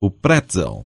o pretzel.